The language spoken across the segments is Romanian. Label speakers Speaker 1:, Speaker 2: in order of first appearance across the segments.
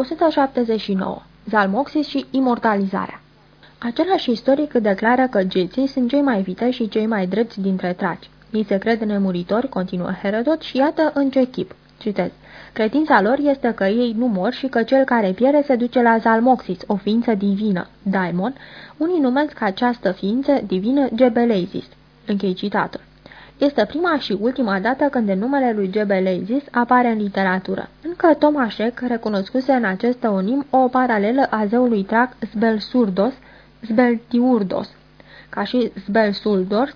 Speaker 1: 179. Zalmoxis și imortalizarea Același istoric declară că geții sunt cei mai vite și cei mai drepți dintre traci. Ei se cred nemuritori, continuă Herodot, și iată în ce chip. Citez. Credința lor este că ei nu mor și că cel care pierde se duce la Zalmoxis, o ființă divină, daimon. Unii numesc această ființă divină Gebelezis. Închei citatul. Este prima și ultima dată când numele lui Gebelezis apare în literatură. Încă Tomașec recunoscuse în acest onim o paralelă a zeului trac Sbelsurdos, Sbeltiurdos. Ca și Sbelsuldos,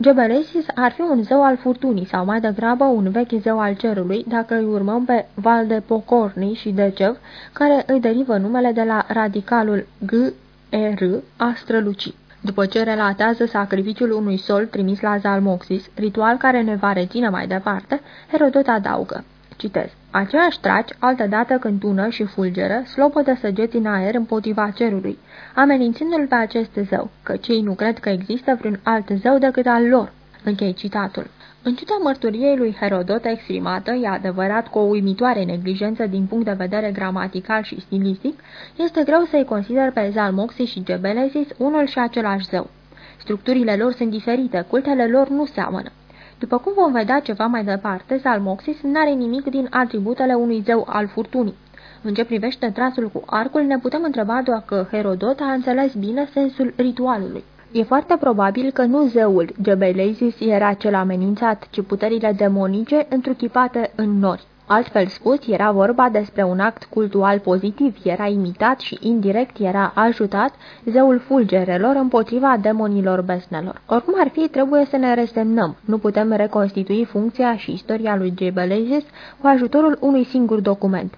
Speaker 1: Gebelesis ar fi un zeu al furtunii sau mai degrabă un vechi zeu al cerului, dacă îi urmăm pe Val de Pocorni și Decev, care îi derivă numele de la radicalul G-E-R a strălucii. După ce relatează sacrificiul unui sol trimis la Zalmoxis, ritual care ne va reține mai departe, Herodot adaugă. Citez. Aceiași traci, altădată când tună și fulgeră, de săgeți în aer împotriva cerului, amenințându-l pe acest zeu, că cei nu cred că există vreun alt zeu decât al lor. Închei citatul. În ciuda mărturiei lui Herodot exprimată, e adevărat cu o uimitoare neglijență din punct de vedere gramatical și stilistic, este greu să-i consider pe Zalmoxi și Gebelesis unul și același zeu. Structurile lor sunt diferite, cultele lor nu seamănă. După cum vom vedea ceva mai departe, Zalmoxis n-are nimic din atributele unui zeu al furtunii. În ce privește trasul cu arcul, ne putem întreba dacă Herodot a înțeles bine sensul ritualului. E foarte probabil că nu zeul Gebelezis era cel amenințat, ci puterile demonice întruchipate în nori. Altfel spus, era vorba despre un act cultual pozitiv, era imitat și indirect era ajutat zeul fulgerelor împotriva demonilor besnelor. Oricum ar fi, trebuie să ne resemnăm. Nu putem reconstitui funcția și istoria lui Gebelezis cu ajutorul unui singur document.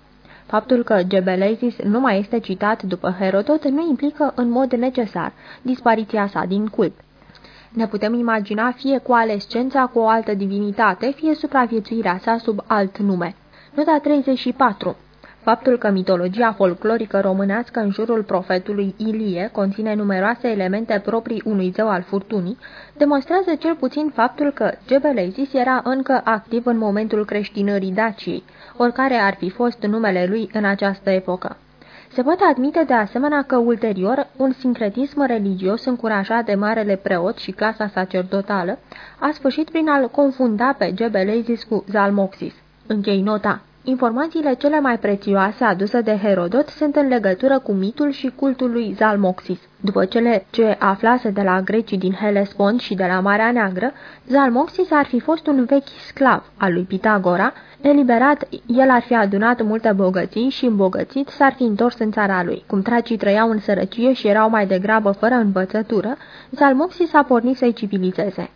Speaker 1: Faptul că Gebelezis nu mai este citat după Herodot nu implică în mod necesar dispariția sa din cult. Ne putem imagina fie coalescența cu o altă divinitate, fie supraviețuirea sa sub alt nume. Nota 34 Faptul că mitologia folclorică românească în jurul profetului Ilie conține numeroase elemente proprii unui zeu al furtunii, demonstrează cel puțin faptul că Gebelezis era încă activ în momentul creștinării Daciei, oricare ar fi fost numele lui în această epocă. Se poate admite de asemenea că ulterior un sincretism religios încurajat de marele preot și clasa sacerdotală a sfârșit prin a-l confunda pe Gebelezis cu Zalmoxis. Închei nota. Informațiile cele mai prețioase aduse de Herodot sunt în legătură cu mitul și cultul lui Zalmoxis. După cele ce aflase de la grecii din Hellespont și de la Marea Neagră, Zalmoxis ar fi fost un vechi sclav al lui Pitagora, eliberat, el ar fi adunat multe bogății și îmbogățit s-ar fi întors în țara lui. Cum tracii trăiau în sărăcie și erau mai degrabă fără învățătură, Zalmoxis a pornit să-i civilizeze.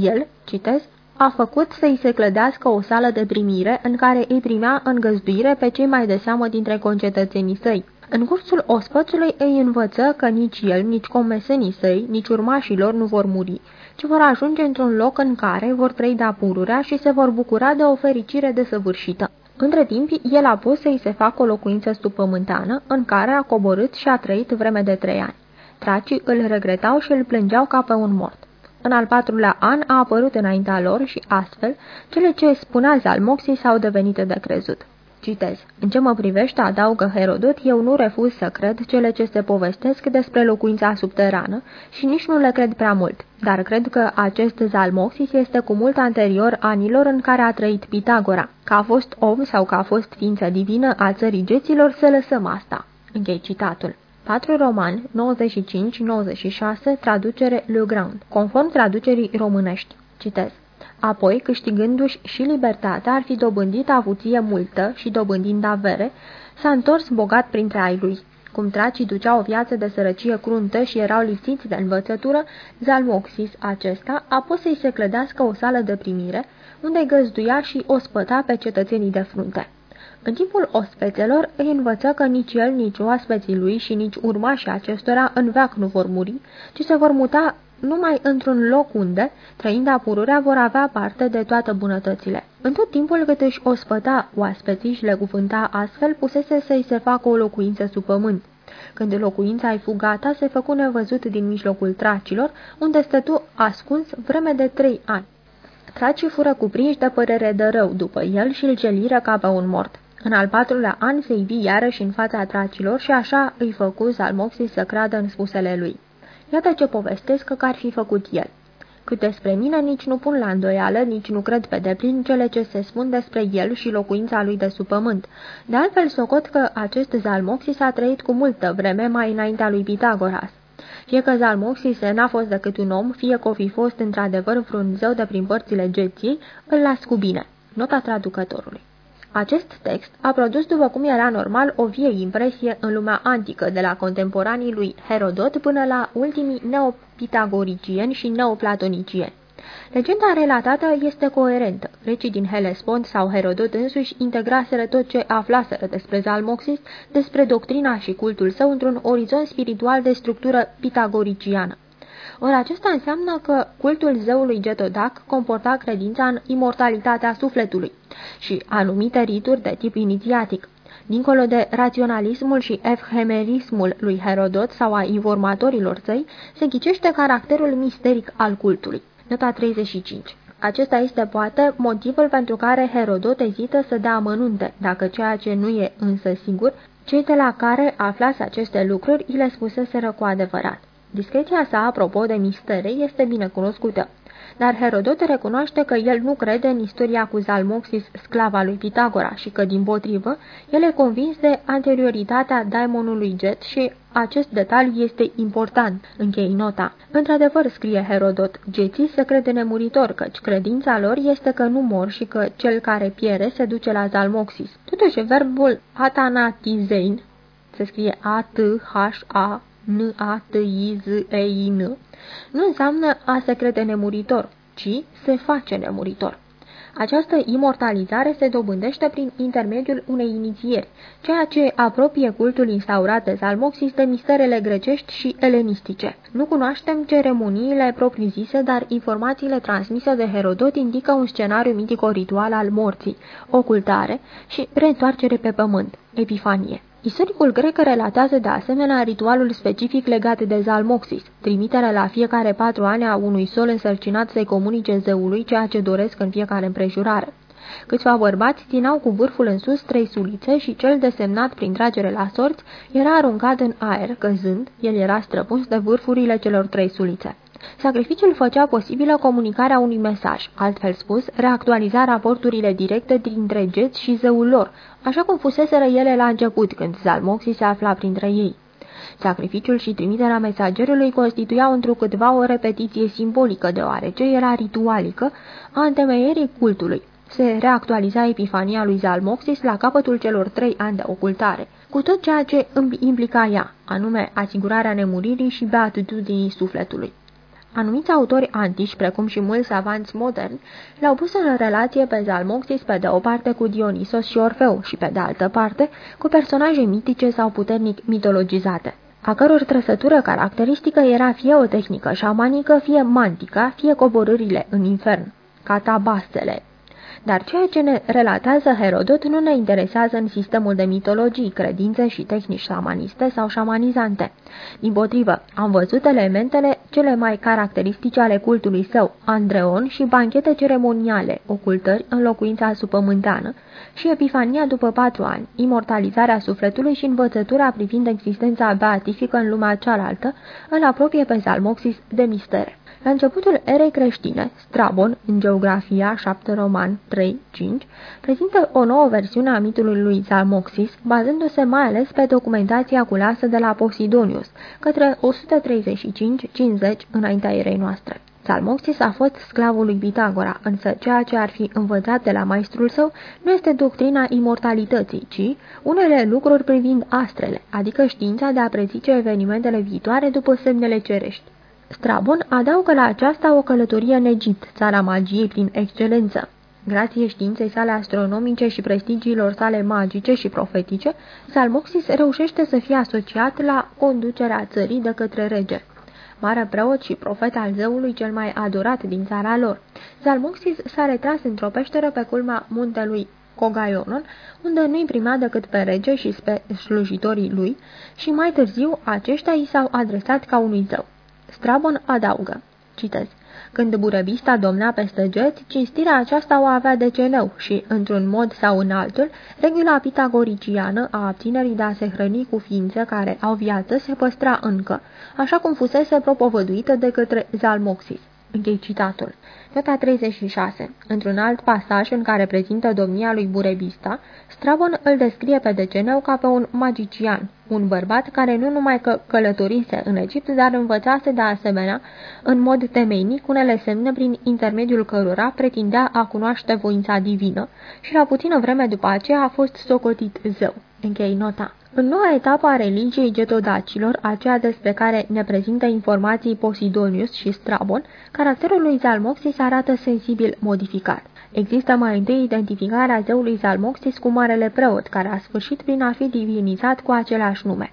Speaker 1: El, citesc, a făcut să-i se clădească o sală de primire în care îi primea în găzduire pe cei mai de seamă dintre concetățenii săi. În cursul ospățului îi învăță că nici el, nici comesenii săi, nici urmașii lor nu vor muri, ci vor ajunge într-un loc în care vor trăi de pururea și se vor bucura de o fericire desăvârșită. Între timp, el a pus să-i se facă o locuință stupământană, în care a coborât și a trăit vreme de trei ani. Tracii îl regretau și îl plângeau ca pe un mort. În al patrulea an a apărut înaintea lor și astfel, cele ce spunea Zalmoxii s-au devenit de crezut. Citez. În ce mă privește, adaugă Herodot, eu nu refuz să cred cele ce se povestesc despre locuința subterană și nici nu le cred prea mult, dar cred că acest Zalmoxis este cu mult anterior anilor în care a trăit Pitagora. Că a fost om sau că a fost ființă divină a țării geților, să lăsăm asta. Închei citatul. 4 romani, 95-96, traducere Le Grand, conform traducerii românești. Citez. Apoi, câștigându-și și libertatea, ar fi dobândit avuție multă și dobândind avere, s-a întors bogat printre ai lui. Cum tracii duceau o viață de sărăcie cruntă și erau lipsiți de învățătură, Zalmoxis acesta a pus să-i se clădească o sală de primire, unde găzduia și o spăta pe cetățenii de frunte. În timpul ospețelor îi învăță că nici el, nici oaspeții lui și nici urmașii acestora în veac nu vor muri, ci se vor muta numai într-un loc unde, trăind apururea, vor avea parte de toate bunătățile. În tot timpul cât își ospăta oaspeții și le cuvânta astfel, pusese să-i se facă o locuință sub pământ. Când locuința ai fugata, se făcu nevăzut din mijlocul tracilor, unde stătu ascuns vreme de trei ani. Tracii fură cuprinși de părere de rău după el și îl celiră ca pe un mort. În al patrulea an se ivi iarăși în fața tracilor și așa îi făcu Zalmoxis să creadă în spusele lui. Iată ce povestesc că ar fi făcut el. Cât despre mine, nici nu pun la îndoială, nici nu cred pe deplin cele ce se spun despre el și locuința lui de sub pământ. De altfel, socot că acest Zalmoxis a trăit cu multă vreme mai înaintea lui Pitagoras. Fie că Zalmoxis n-a fost decât un om, fie că o fi fost într-adevăr vreun zeu de prin părțile geții, îl las cu bine. Nota traducătorului. Acest text a produs, după cum era normal, o vie impresie în lumea antică, de la contemporanii lui Herodot până la ultimii neopitagoricieni și neoplatonicieni. Legenda relatată este coerentă. Grecii din Hellespont sau Herodot însuși integraseră tot ce aflaseră despre Zalmoxis, despre doctrina și cultul său într-un orizont spiritual de structură pitagoriciană. Ori acesta înseamnă că cultul zeului Getodac comporta credința în imortalitatea sufletului și anumite rituri de tip inițiatic. Dincolo de raționalismul și efhemerismul lui Herodot sau a informatorilor săi, se ghicește caracterul misteric al cultului. Nota 35 acesta este poate motivul pentru care Herodot ezită să dea amănunte, dacă ceea ce nu e însă sigur, cei de la care aflați aceste lucruri îi le spuseseră cu adevărat. Discreția sa, apropo de mistere, este bine cunoscută. Dar Herodot recunoaște că el nu crede în istoria cu Zalmoxis, sclava lui Pitagora, și că, din potrivă, el e convins de anterioritatea daimonului Jet și acest detaliu este important. Închei nota. Într-adevăr, scrie Herodot, geții se crede nemuritor, căci credința lor este că nu mor și că cel care piere se duce la Zalmoxis. Totuși, verbul atanatizein se scrie A-T-H-A N-A-T-I-Z-E-I-N, nu înseamnă a se crede nemuritor, ci se face nemuritor. Această imortalizare se dobândește prin intermediul unei inițieri, ceea ce apropie cultul instaurat de Zalmoxis de misterele grecești și elenistice. Nu cunoaștem ceremoniile propriu-zise, dar informațiile transmise de Herodot indică un scenariu mitico-ritual al morții, ocultare și reîntoarcere pe pământ, epifanie. Istoricul grec relatează de asemenea ritualul specific legat de Zalmoxis, trimiterea la fiecare patru ani a unui sol însărcinat să-i comunice zeului ceea ce doresc în fiecare împrejurare. Câțiva bărbați țineau cu vârful în sus trei sulițe și cel desemnat prin tragere la sorți era aruncat în aer, căzând, el era străpuns de vârfurile celor trei sulițe. Sacrificiul făcea posibilă comunicarea unui mesaj, altfel spus, reactualiza raporturile directe dintre geți și zeul lor, așa cum fuseseră ele la început, când Zalmoxi se afla printre ei. Sacrificiul și trimiterea mesagerului constituiau întrucâtva o repetiție simbolică, deoarece era ritualică a întemeierii cultului. Se reactualiza epifania lui Zalmoxis la capătul celor trei ani de ocultare, cu tot ceea ce implica ea, anume asigurarea nemuririi și beatitudinii sufletului. Anumiți autori antici, precum și mulți avanți moderni, l-au pus în relație pe Zalmoxis pe de o parte cu Dionisos și Orfeu și pe de altă parte cu personaje mitice sau puternic mitologizate a căror trăsătură caracteristică era fie o tehnică șamanică, fie mantica, fie coborârile în infern, catabastele, dar ceea ce ne relatează Herodot nu ne interesează în sistemul de mitologii, credințe și tehnici șamaniste sau șamanizante. Din potrivă, am văzut elementele cele mai caracteristice ale cultului său, Andreon și banchete ceremoniale, ocultări în locuința supământană și epifania după patru ani, imortalizarea sufletului și învățătura privind existența beatifică în lumea cealaltă, îl apropie pe Salmoxis de mistere. La începutul erei creștine, Strabon, în Geografia 7 Roman 3-5, prezintă o nouă versiune a mitului lui Zalmoxis, bazându-se mai ales pe documentația culasă de la Posidonius, către 135-50 înaintea erei noastre. Salmoxis a fost sclavul lui Pitagora, însă ceea ce ar fi învățat de la maestrul său nu este doctrina imortalității, ci unele lucruri privind astrele, adică știința de a prezice evenimentele viitoare după semnele cerești. Strabon adaugă la aceasta o călătorie în Egipt, țara magiei prin excelență. Grație științei sale astronomice și prestigiilor sale magice și profetice, Salmoxis reușește să fie asociat la conducerea țării de către rege. Mare preot și profet al zeului cel mai adorat din țara lor, Salmoxis s-a retras într-o peșteră pe culma muntelui Cogaionon, unde nu-i primea decât pe rege și pe slujitorii lui, și mai târziu aceștia i s-au adresat ca unui zeu. Strabon adaugă, citez, Când Burebista domnea peste geți, cinstirea aceasta o avea de ceneu și, într-un mod sau în altul, regula pitagoriciană a abținerii de a se hrăni cu ființe care au viață se păstra încă, așa cum fusese propovăduită de către Zalmoxis. Închei citatul. Nota 36. Într-un alt pasaj în care prezintă domnia lui Burebista, Strabon îl descrie pe Deceneu ca pe un magician, un bărbat care nu numai că călătorise în Egipt, dar învățase de asemenea, în mod temeinic, unele semne prin intermediul cărora pretindea a cunoaște voința divină și la puțină vreme după aceea a fost socotit zău. Închei nota. În noua etapă a religiei getodacilor, aceea despre care ne prezintă informații Posidonius și Strabon, caracterul lui Zalmoxis arată sensibil modificat. Există mai întâi identificarea zeului Zalmoxis cu marele preot, care a sfârșit prin a fi divinizat cu același nume.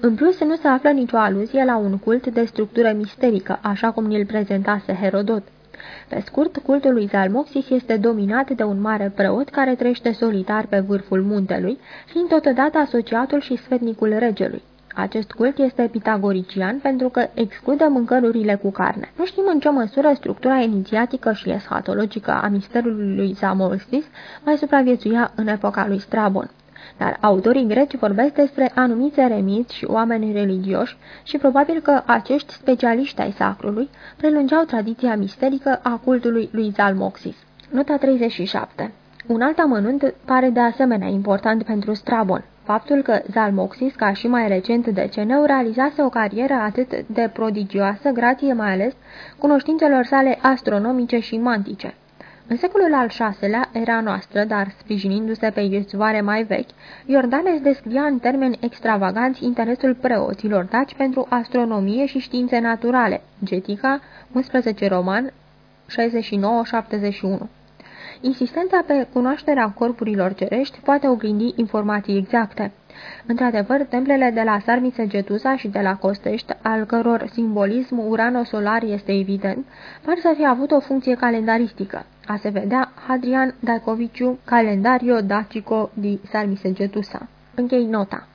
Speaker 1: În plus, nu se află nicio aluzie la un cult de structură misterică, așa cum ni-l prezentase Herodot. Pe scurt, cultul lui Zalmoxis este dominat de un mare preot care trăiește solitar pe vârful muntelui, fiind totodată asociatul și sfetnicul regelui. Acest cult este pitagorician pentru că exclude mâncărurile cu carne. Nu știm în ce măsură structura inițiatică și eschatologică a misterului lui Zamolstis mai supraviețuia în epoca lui Strabon dar autorii greci vorbesc despre anumiți eremiți și oameni religioși și probabil că acești specialiști ai sacrului prelungeau tradiția misterică a cultului lui Zalmoxis. Nota 37 un alt amănunt pare de asemenea important pentru Strabon, faptul că Zalmoxis, ca și mai recent Deceneu, realizase o carieră atât de prodigioasă, grație mai ales cunoștințelor sale astronomice și mantice. În secolul al VI-lea, era noastră, dar sprijinindu-se pe iețoare mai vechi, Iordanes descria în termeni extravaganți interesul preoților daci pentru astronomie și științe naturale, Getica, 11 roman, 69-71. Insistența pe cunoașterea corpurilor cerești poate oglindi informații exacte. Într-adevăr, templele de la Sarmițe Getusa și de la Costești, al căror simbolism urano-solar este evident, par să fi avut o funcție calendaristică. A se vedea Hadrian Dacoviciu, Calendario Dacico di Sarmisegetusa. Închei nota.